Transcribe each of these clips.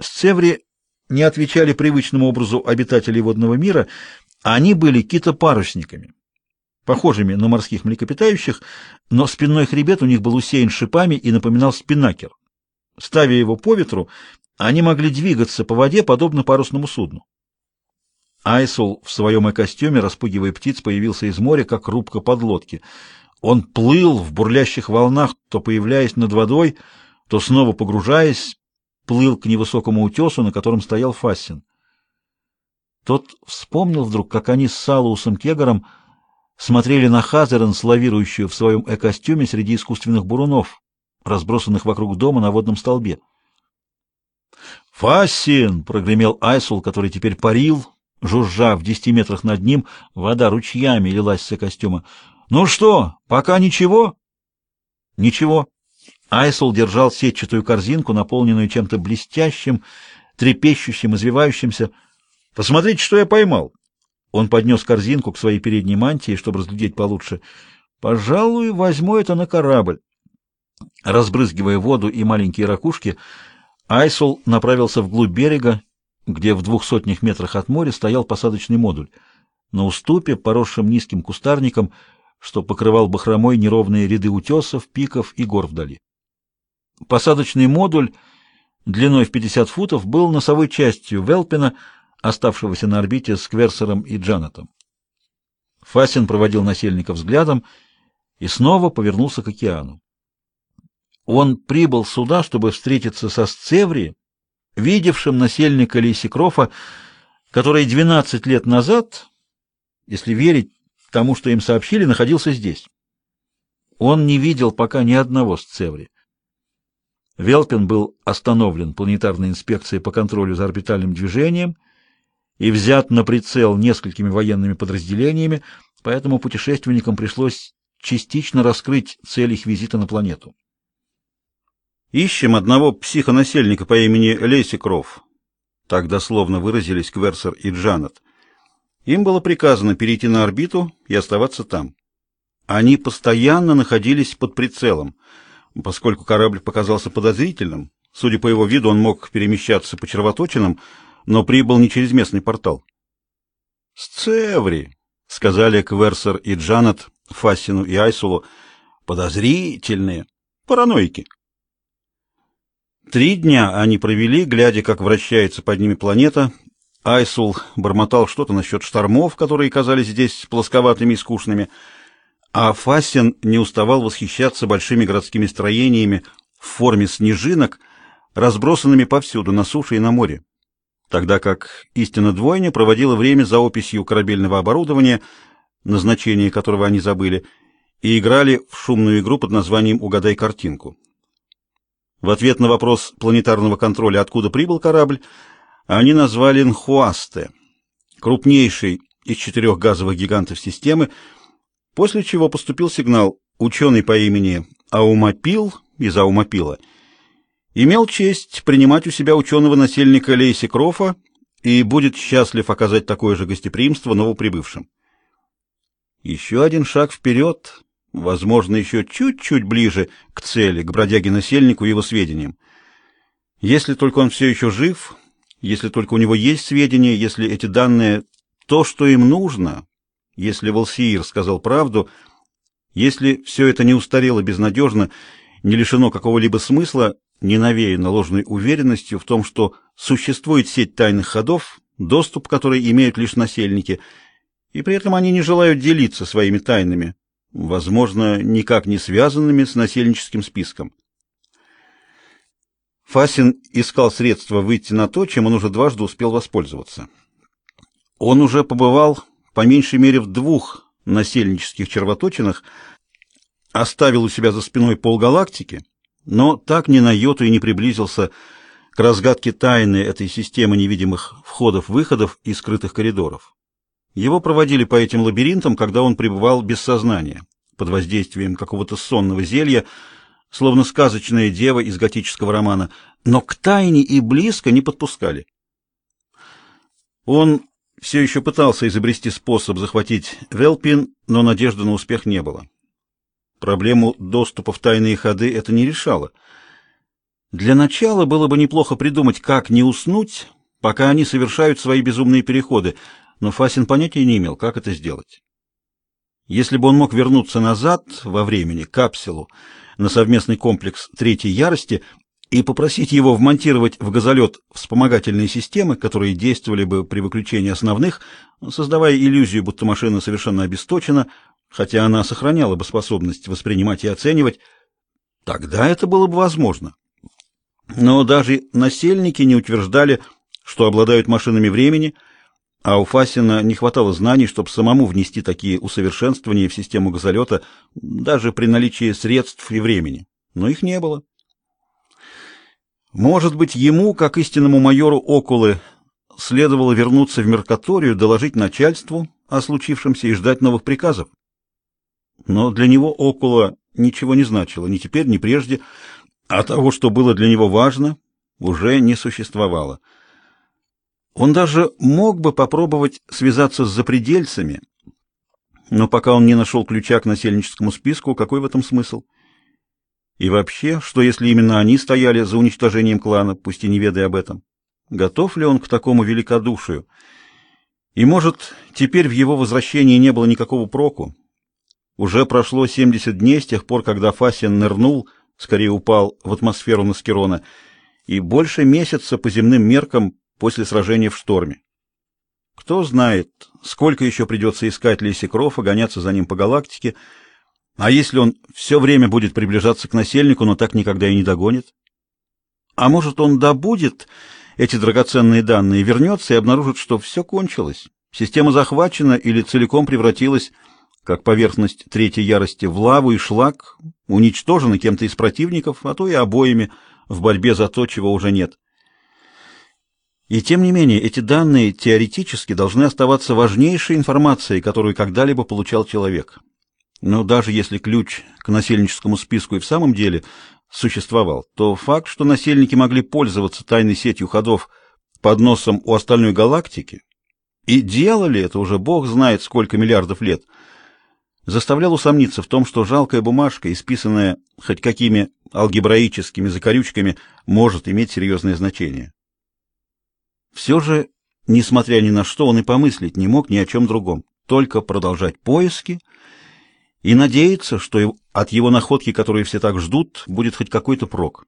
Сцеври не отвечали привычному образу обитателей водного мира, они были китопарусниками, похожими на морских млекопитающих, но спинной хребет у них был усеян шипами и напоминал спиннакер. Ставя его по ветру, они могли двигаться по воде, подобно парусному судну. Айсул в своем костюме, распугивая птиц, появился из моря, как рубка подлодки. Он плыл в бурлящих волнах, то появляясь над водой, то снова погружаясь, плыл к невысокому утесу, на котором стоял Фассин. Тот вспомнил вдруг, как они с Салусом Кегаром смотрели на Хазерен, славирующую в своем э-костюме среди искусственных бурунов, разбросанных вокруг дома на водном столбе. «Фассин!» — прогремел Айсул, который теперь парил, жужжа в десяти метрах над ним, вода ручьями лилась с костюма. «Ну что, пока ничего?» «Ничего». Айсул держал сетчатую корзинку, наполненную чем-то блестящим, трепещущим, извивающимся. Посмотрите, что я поймал. Он поднес корзинку к своей передней мантии, чтобы разглядеть получше. Пожалуй, возьму это на корабль. Разбрызгивая воду и маленькие ракушки, Айсул направился вглубь берега, где в двух сотнях метрах от моря стоял посадочный модуль. На уступе, поросшем низким кустарником, что покрывал бахромой неровные ряды утесов, пиков и гор вдали. Посадочный модуль длиной в 50 футов был носовой частью Велпина, оставшегося на орбите с Кверсером и Джанатом. Фасин проводил насельника взглядом и снова повернулся к океану. Он прибыл сюда, чтобы встретиться со Сцеври, видевшим насельника Лисикрофа, который 12 лет назад, если верить тому, что им сообщили, находился здесь. Он не видел пока ни одного Сцеври. Велпин был остановлен планетарной инспекцией по контролю за орбитальным движением и взят на прицел несколькими военными подразделениями, поэтому путешественникам пришлось частично раскрыть цель их визита на планету. Ищем одного психонасельника по имени Лейси Кров. Так дословно выразились Кверсер и Джанет. Им было приказано перейти на орбиту и оставаться там. Они постоянно находились под прицелом, поскольку корабль показался подозрительным. Судя по его виду, он мог перемещаться по червоточинам, но прибыл не через местный портал. «Сцеври», — сказали Кверсер и Джанет, Фассину и Айсулу, — «подозрительные, параноики». Три дня они провели, глядя, как вращается под ними планета. Айсул бормотал что-то насчет штормов, которые казались здесь плосковатыми и скучными, а Фассин не уставал восхищаться большими городскими строениями в форме снежинок, разбросанными повсюду, на суше и на море тогда как истинно двойня проводила время за описью корабельного оборудования, назначение которого они забыли, и играли в шумную игру под названием «Угадай картинку». В ответ на вопрос планетарного контроля, откуда прибыл корабль, они назвали Нхуасте, крупнейший из четырех газовых гигантов системы, после чего поступил сигнал ученый по имени Аумапил из Аумапила — имел честь принимать у себя ученого-насельника Лейси Крофа и будет счастлив оказать такое же гостеприимство новоприбывшим. Еще один шаг вперед, возможно, еще чуть-чуть ближе к цели, к бродяге-насельнику и его сведениям. Если только он все еще жив, если только у него есть сведения, если эти данные то, что им нужно, если Волсиир сказал правду, если все это не устарело безнадежно, не лишено какого-либо смысла, не навеяно ложной уверенностью в том, что существует сеть тайных ходов, доступ к которой имеют лишь насельники, и при этом они не желают делиться своими тайнами, возможно, никак не связанными с насельническим списком. Фасин искал средства выйти на то, чем он уже дважды успел воспользоваться. Он уже побывал по меньшей мере в двух насельнических червоточинах, оставил у себя за спиной полгалактики — но так ни на йоту и не приблизился к разгадке тайны этой системы невидимых входов-выходов и скрытых коридоров. Его проводили по этим лабиринтам, когда он пребывал без сознания, под воздействием какого-то сонного зелья, словно сказочная дева из готического романа, но к тайне и близко не подпускали. Он все еще пытался изобрести способ захватить Велпин, но надежды на успех не было. Проблему доступа в тайные ходы это не решало. Для начала было бы неплохо придумать, как не уснуть, пока они совершают свои безумные переходы, но Фасин понятия не имел, как это сделать. Если бы он мог вернуться назад во времени, капсулу, на совместный комплекс третьей ярости и попросить его вмонтировать в газолет вспомогательные системы, которые действовали бы при выключении основных, создавая иллюзию, будто машина совершенно обесточена, хотя она сохраняла бы способность воспринимать и оценивать, тогда это было бы возможно. Но даже насельники не утверждали, что обладают машинами времени, а у Фасина не хватало знаний, чтобы самому внести такие усовершенствования в систему газолета, даже при наличии средств и времени. Но их не было. Может быть, ему, как истинному майору Окулы, следовало вернуться в Меркаторию, доложить начальству о случившемся и ждать новых приказов. Но для него Окула ничего не значило, ни теперь, ни прежде, а того, что было для него важно, уже не существовало. Он даже мог бы попробовать связаться с запредельцами, но пока он не нашел ключа к насельническому списку, какой в этом смысл? И вообще, что если именно они стояли за уничтожением клана, пусть и не ведая об этом? Готов ли он к такому великодушию? И, может, теперь в его возвращении не было никакого проку? Уже прошло 70 дней с тех пор, когда Фасин нырнул, скорее упал в атмосферу Наскерона, и больше месяца по земным меркам после сражения в шторме. Кто знает, сколько еще придется искать Лиси Крофа, гоняться за ним по галактике, а если он все время будет приближаться к насельнику, но так никогда и не догонит? А может, он добудет эти драгоценные данные, вернется и обнаружит, что все кончилось, система захвачена или целиком превратилась, как поверхность третьей ярости, в лаву и шлак, уничтожена кем-то из противников, а то и обоими в борьбе за то, чего уже нет. И тем не менее, эти данные теоретически должны оставаться важнейшей информацией, которую когда-либо получал человек. Но даже если ключ к насельническому списку и в самом деле существовал, то факт, что насельники могли пользоваться тайной сетью ходов под носом у остальной галактики, и делали это уже бог знает сколько миллиардов лет, заставлял усомниться в том, что жалкая бумажка, исписанная хоть какими алгебраическими закорючками, может иметь серьезное значение. Все же, несмотря ни на что, он и помыслить не мог ни о чем другом, только продолжать поиски и надеяться, что от его находки, которые все так ждут, будет хоть какой-то прок.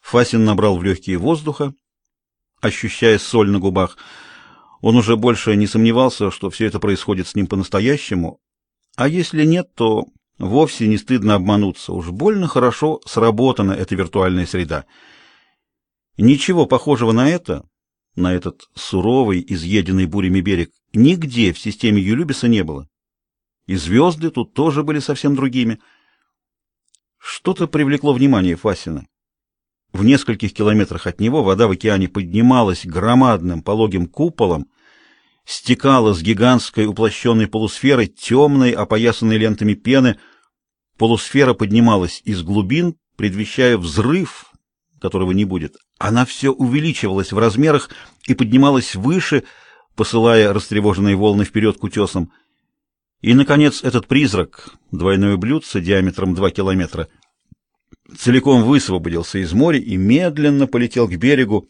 Фасин набрал в легкие воздуха, ощущая соль на губах. Он уже больше не сомневался, что все это происходит с ним по-настоящему, а если нет, то вовсе не стыдно обмануться. Уж больно хорошо сработана эта виртуальная среда — Ничего похожего на это, на этот суровый, изъеденный бурями берег, нигде в системе Юлюбиса не было. И звезды тут тоже были совсем другими. Что-то привлекло внимание Фасина. В нескольких километрах от него вода в океане поднималась громадным пологим куполом, стекала с гигантской уплощенной полусферы, темной, опоясанной лентами пены. Полусфера поднималась из глубин, предвещая взрыв, которого не будет. Она все увеличивалась в размерах и поднималась выше, посылая растревоженные волны вперед к утесам. И, наконец, этот призрак, двойное блюдце диаметром два километра, целиком высвободился из моря и медленно полетел к берегу.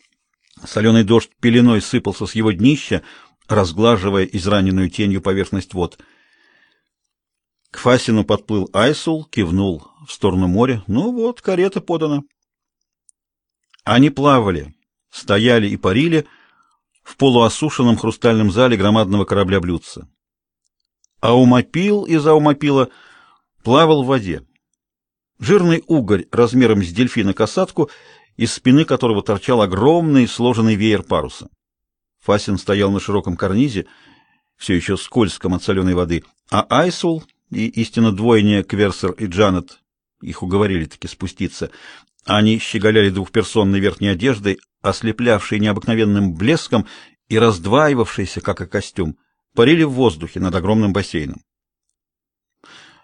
Соленый дождь пеленой сыпался с его днища, разглаживая израненную тенью поверхность вод. К Фасину подплыл Айсул, кивнул в сторону моря. «Ну вот, карета подана». Они плавали, стояли и парили в полуосушенном хрустальном зале громадного корабля-блюдца. Аумопил из Аумопила плавал в воде. Жирный угорь размером с дельфина-касатку, из спины которого торчал огромный сложенный веер паруса. Фасин стоял на широком карнизе, все еще скользком от соленой воды, а Айсул и истинно двойня Кверсер и Джанет, их уговорили таки спуститься, они щеголяли двухперсонной верхней одеждой, ослеплявшей необыкновенным блеском и раздваивавшейся, как и костюм, парили в воздухе над огромным бассейном.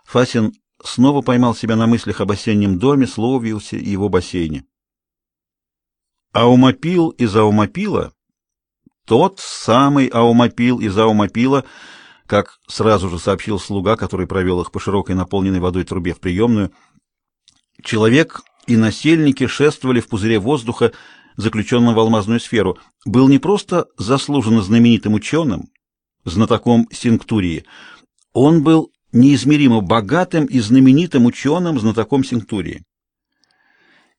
Фасин снова поймал себя на мыслях об осеннем доме, Словиусе и его бассейне. Аумопил из Аумопила, тот самый Аумопил из Аумопила, как сразу же сообщил слуга, который провел их по широкой наполненной водой трубе в приемную, человек и насельники шествовали в пузыре воздуха, заключенном в алмазную сферу. Был не просто заслуженно знаменитым ученым, знатоком синктурии, он был неизмеримо богатым и знаменитым ученым, знатоком синктурии.